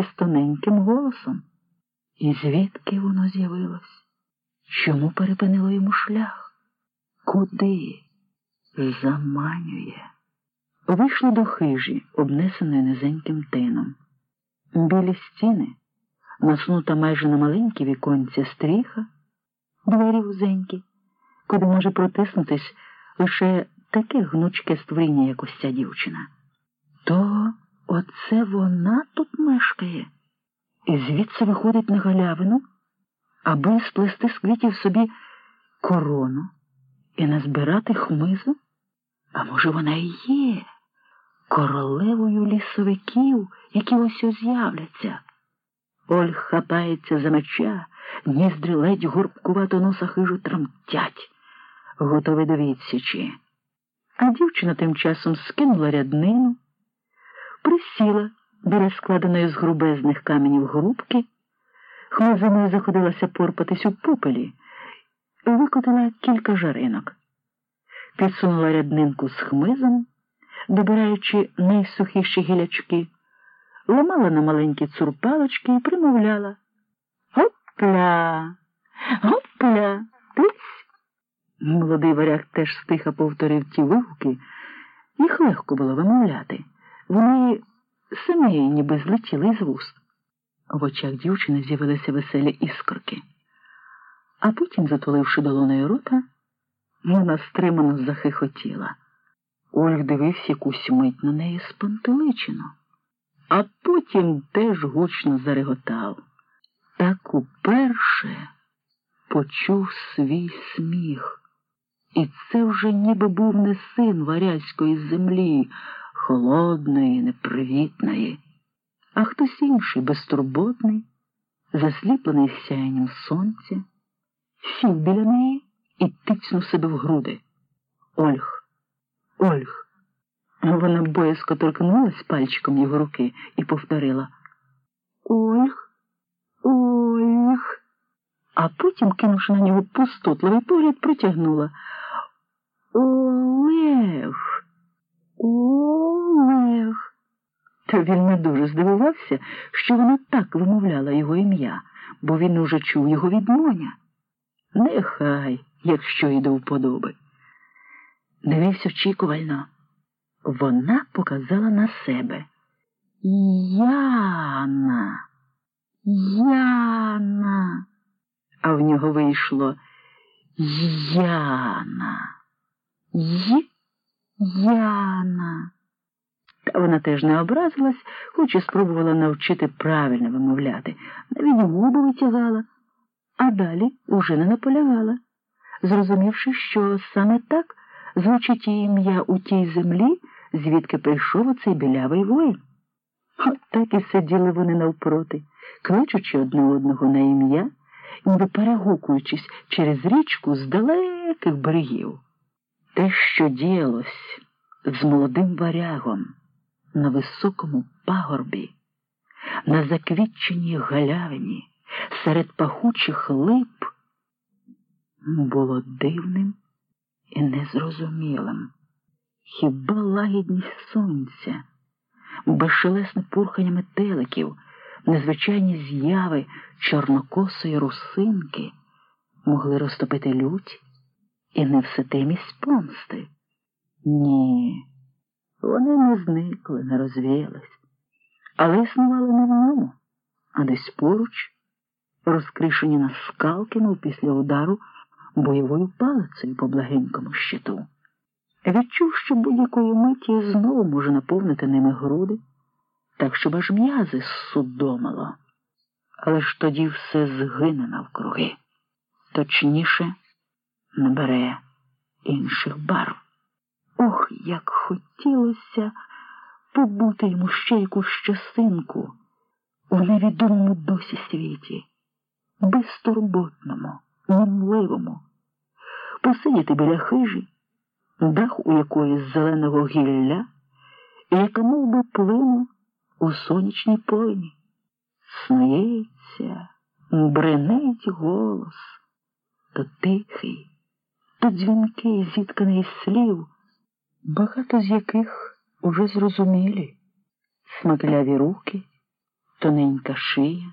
із тоненьким голосом. І звідки воно з'явилось? Чому перепинило йому шлях? Куди? Заманює. Вийшли до хижі, обнесеної низеньким тином. Білі стіни, наснута майже на маленькі віконці стріха, двері вузенькі, куди може протиснутись лише таке гнучке створіння, як ось ця дівчина. То оце вона тут мешкає, і звідси виходить на галявину, аби сплести з квітів собі корону і назбирати хмизу. А може, вона і є королевою лісовиків, які ось з'являться. Оль хапається за меча, ніздрі ледь горбкувато носа хижу тремтять, готовий до відсічі. А дівчина тим часом скинула ряднину, присіла біля складеної з грубезних каменів грубки, хмизиною заходилася порпатись у попелі, викотила кілька жаринок, підсунула ряднинку з хмизом, добираючи найсухіші гілячки, ламала на маленькі цурпалочки і примовляла. Гопля, гопля, тиць. Молодий варяг теж стиха повторив ті вигуки, їх легко було вимовляти. Вони самі ніби злетіли із вуст. В очах дівчини з'явилися веселі іскорки. А потім, затуливши долоною рота, вона стримано захихотіла. Ольг дивився якусь мить на неї спантеличено, а потім теж гучно зареготав. Так уперше почув свій сміх. І це вже ніби був не син варязької землі, холодної, непривітної, а хтось інший, безтурботний, засліплений сяєнням сонця, сів біля неї і тицнув себе в груди. Ольг, Ольг. Вона боязко торкнулась пальчиком його руки і повторила Ольг, Ольг. А потім, кинувши на нього пустотливий погляд, протягнула Олег, Олег. Та він не дуже здивувався, що вона так вимовляла його ім'я, бо він уже чув його від Моня. Нехай, якщо й до вподоби. Дивився очікувально. Вона показала на себе. Яна, Яна, а в нього вийшло Яна. Й Яна. Та вона теж не образилась, хоч і спробувала навчити правильно вимовляти, навіть губи витягала, а далі уже не наполягала, зрозумівши, що саме так звучить її ім'я у тій землі, звідки прийшов оцей білявий воїн. От так і сиділи вони навпроти, кличучи одне одного на ім'я, ніби перегукуючись через річку з далеких берегів. Те, що діялось з молодим варягом на високому пагорбі, на заквітченій галявині, серед пахучих лип, було дивним і незрозумілим. Хіба лагідність сонця, безшелесне пурхання метеликів, незвичайні зяви чорнокосої русинки могли розтопити лють і невситимість помсти? Ні, вони не зникли, не розвіялись, але існували не в ньому, а десь поруч, розкришені на скалки, мов після удару бойовою палицею по благенькому щиту. Відчув, що будь-якої миті знову може наповнити ними груди, так щоб аж м'язи судомило. Але ж тоді все згине навкруги, точніше, набере інших барв. Ох, як хотілося побути йому ще якусь щасинку у невідомому досі світі, безтурботному, мінливому, посидіти біля хижі, дах у якої з зеленого гілля, яка мов би плине у сонячній плині. Снується, бренить голос, то тихий, то дзвінки, зітканий із слів, багато з яких уже зрозумілі, смакляві руки, тоненька шия,